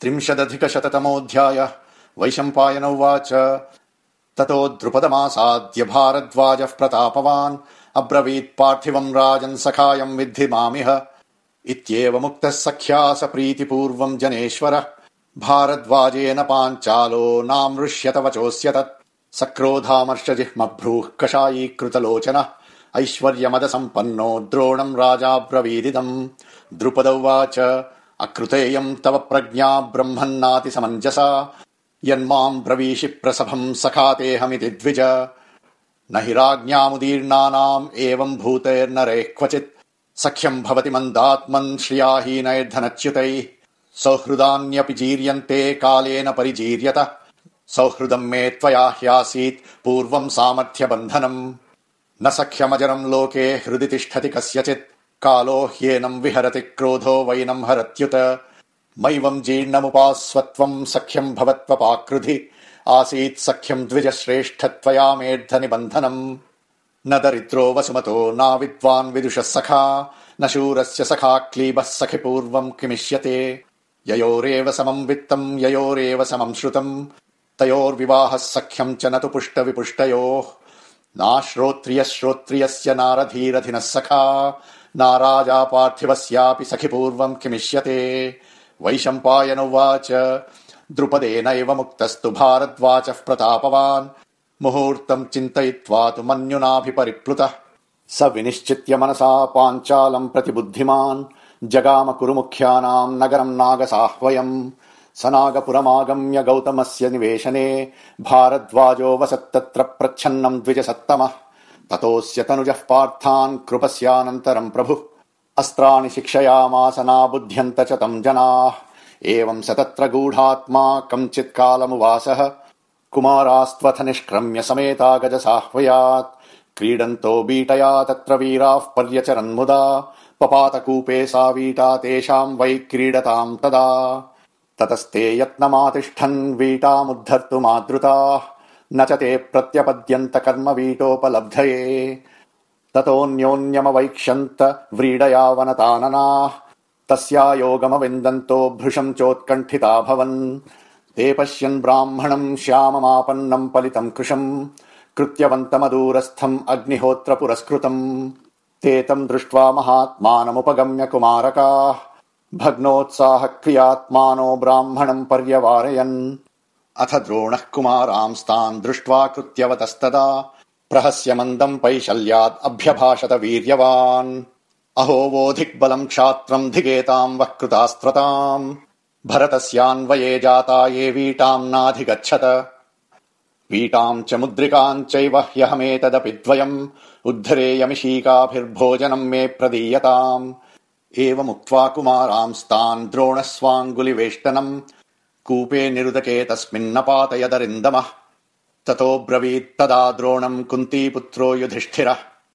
त्रिंशदधिकशततमोऽध्याय वैशम्पायन उवाच। ततो द्रुपदमासाद्य भारद्वाजः प्रतापवान् अब्रवीत् पार्थिवम् राजन् सखायम् विद्धि मामिह। इत्येवमुक्तः सख्या स प्रीतिपूर्वम् जनेश्वर। भारद्वाजेन पाञ्चालो नामृष्यत वचोऽस्य तत् सक्रोधामर्षजिह्मभ्रूः कषायीकृतलोचन। ऐश्वर्यमदसम्पन्नो द्रोणम् राजाब्रवीदिदम्। द्रुपद उवाच अकृतेयम् तव प्रज्ञा ब्रह्मन्नाति समञ्जसा यन्माम् ब्रवीषि प्रसभम् सखातेऽहमिति द्विज। न हि राज्ञामुदीर्णानाम् एवम् भूतेर्नरे क्वचित्। सख्यम् भवति मन्दात्मन् श्रियाहीनैर्धनच्युतैः। सौहृदान्यपि जीर्यन्ते कालेन परिजीर्यत। सौहृदम् मे त्वया ह्यासीत् पूर्वम् सामर्थ्यबन्धनम्। न सख्यमजरम् लोके हृदि तिष्ठति कस्यचित् कालो ह्येनम् विहरति क्रोधो वैनम् हरत्युत। मैवम् जीर्णमुपास्वत्वम् सख्यम् भवत्वपाकृधि आसीत् सख्यम् द्विज श्रेष्ठत्वया मेऽर्धनिबन्धनम् न दरिद्रो वसुमतो नाविद्वान् विदुषः सखा न शूरस्य सखा क्लीबः सखि पूर्वम् किमिष्यते। ययोरेव समम् वित्तम् ययोरेव समम् श्रुतम्। तयोर्विवाहः सख्यम् च न तु पुष्ट विपुष्टयोः नाश्रोत्रियः श्रोत्रियस्य नारधीरधिनः सखा नाराजा पार्थिवस्यापि सखि पूर्वम् किमिष्यते वैशम्पायन उवाच द्रुपदेनैव मुक्तस्तु भारद्वाचः प्रतापवान् मुहूर्तम् चिन्तयित्वा तु मन्युनाभिपरिप्लुतः स विनिश्चित्य मनसा पाञ्चालम् प्रति बुद्धिमान् जगाम कुरु मुख्यानाम् नगरम् नागसाह्वयम् स नागपुरमागम्य गौतमस्य निवेशने भारद्वाजो वसत्तत्र प्रच्छन्नम् द्विजसत्तमः ततोऽस्य तनुजः पार्थान् कृपस्यानन्तरम् प्रभुः। अस्त्राणि शिक्षयामास नाबुध्यन्त च तम् जनाः। एवम् स तत्र गूढात्मा कञ्चित् कालमुवासः। कुमारास्त्वथ निष्क्रम्य समेता गजसाह्वयात् क्रीडन्तो बीटया तत्र वीराः पर्यचरन्मुदा पपातकूपे सा वीटा तेषाम् वै क्रीडताम् तदा। ततस्ते यत्नमातिष्ठन् वीटामुद्धर्तुमादृताः न च ते प्रत्यपद्यन्त कर्म वीटोपलब्धये ततोऽन्योन्यमवैक्ष्यन्त व्रीडयावनताननाः। तस्या योगमविन्दन्तो भृशम् चोत्कण्ठिता भवन्। ते पश्यन् ब्राह्मणम् श्याममापन्नम् पलितम् कृशम्। कृत्यवन्तमदूरस्थम् अग्निहोत्र पुरस्कृतम् ते तम् दृष्ट्वा महात्मानमुपगम्य कुमारकाः। भग्नोत्साह क्रियात्मानो ब्राह्मणम् पर्यवारयन् अथ द्रोणः कुमारांस्तान् दृष्ट्वा कृत्यवतस्तदा प्रहस्य मन्दम् पैशल्यात् अभ्यभाषत वीर्यवान्। अहो वोधिक्बलम् क्षात्रम् धिगेताम् वः कृतास्त्रताम् भरतस्यान्वये जाता ये वीटाम् नाधिगच्छत। वीटाम् च मुद्रिकाम् चैव ह्यहमेतदपि द्वयम्। उद्धरेयमिषीकाभिर्भोजनम् मे प्रदीयताम्। एवमुक्त्वा कुमारांस्तान् द्रोणः स्वाङ्गुलिवेष्टनम् कूपे निरुदके तस्मिन्नपातयदरिन्दमः। ततो ब्रवीत्तदा द्रोणम् कुन्तीपुत्रो युधिष्ठिरः